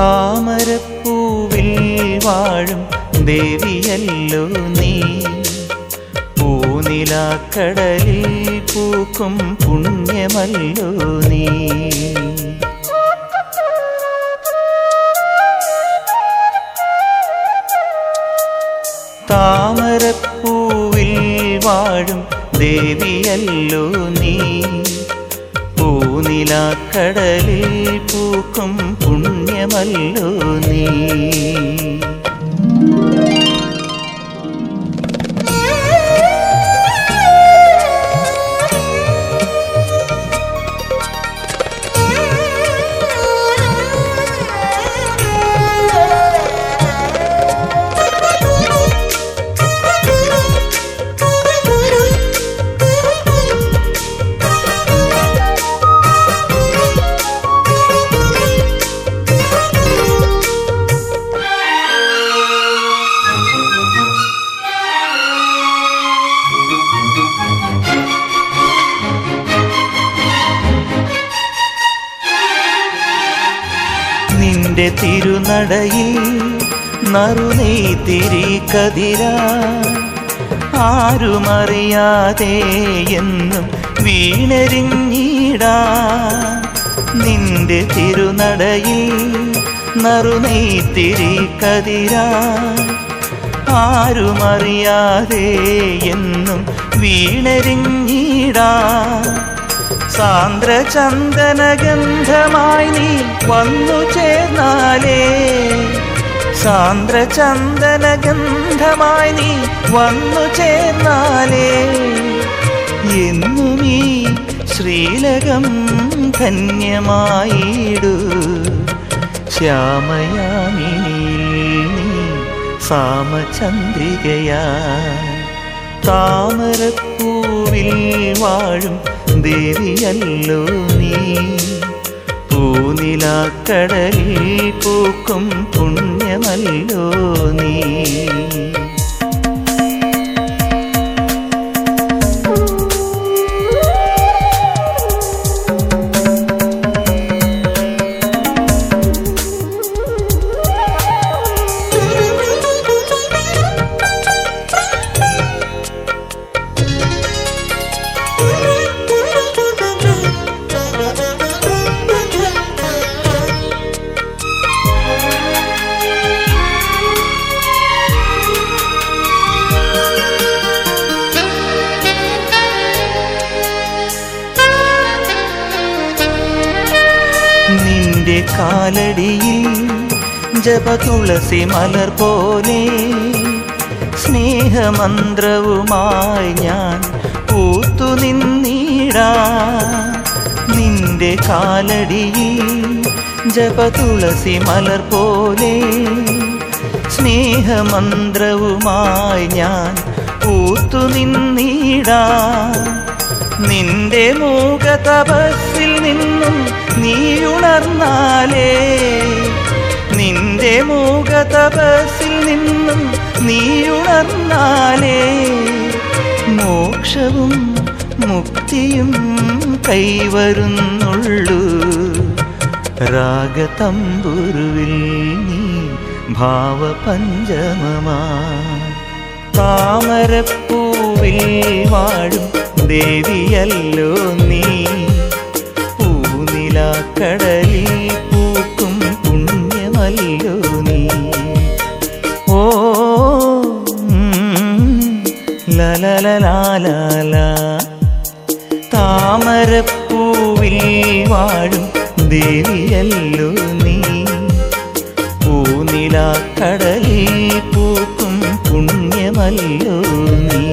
താമരപ്പൂവിൽ വാഴും ദേവിയല്ലോ നീ. പൂനിലാക്കടലിൽ പൂക്കും പുണ്യമല്ലോ നീ. താമരപ്പൂവിൽ വാഴും ദേവിയല്ലോ നീ. പൂനിലാക്കടലിൽ പൂക്കും പുണ്യമല്ലോ നീ. നിന്റെ തിരുനടയിൽ നറുനെയ്തിരി കതിര. ആരുമറിയാതെ എന്നും വീണരിഞ്ഞിടാ. നിന്റെ തിരുനടയിൽ നറുനെയ്തിരി കതിര. ആരുമറിയാതെ എന്നും വീണരിഞ്ഞിടാ. സാന്ദ്രചന്ദനഗന്ധമായി നീ വന്നു ചേർന്നാലേ. സാന്ദ്രചന്ദനഗന്ധമായി നീ വന്നു ചേർന്നാലേ. എന്നു നീ ശ്രീലകം ധന്യമായിടു. ശ്യാമയാമിനിയിൽ നീ സാമചന്ദ്രികയാ. താമരപ്പൂവിൽ വാഴും ദേവിയല്ലോ നീ. പൂനിലാക്കടലിൽ പൂക്കും പുണ്യമല്ലോ നീ. നിന്റെ കാലടിയിൽ ജപതുളസി മലർ പോലെ സ്നേഹമന്ത്രവുമായി ഞാൻ പൂത്തു നിന്നീടാ. നിന്റെ കാലടിയിൽ ജപതുളസി മലർ പോലെ സ്നേഹമന്ത്രവുമായി ഞാൻ പൂത്തു നിന്നീടാ. നിന്റെ മൂക തപസ്സിൽ നിന്നും നീയുണർന്നാലേ. നിന്റെ മൂക നിന്നും നിന്നും നീയുണർന്നാലേ. മോക്ഷവും മുക്തിയും കൈവരുന്നുള്ളൂ. രാഗതമ്പുരുവിൽ നീ ഭാവപഞ്ചമമാ. താമരപ്പൂവിൽ വാഴും ദേവിയല്ലോ നീ. പൂനിലാക്കടലിൽ പൂക്കും പുണ്യമല്ലോ നീ. ഓ ലലലാല താമരപ്പൂവിൽ വാഴും ദേവിയല്ലോ നീ. പൂനില കടലിൽ പൂക്കും പുണ്യമല്ലോ നീ.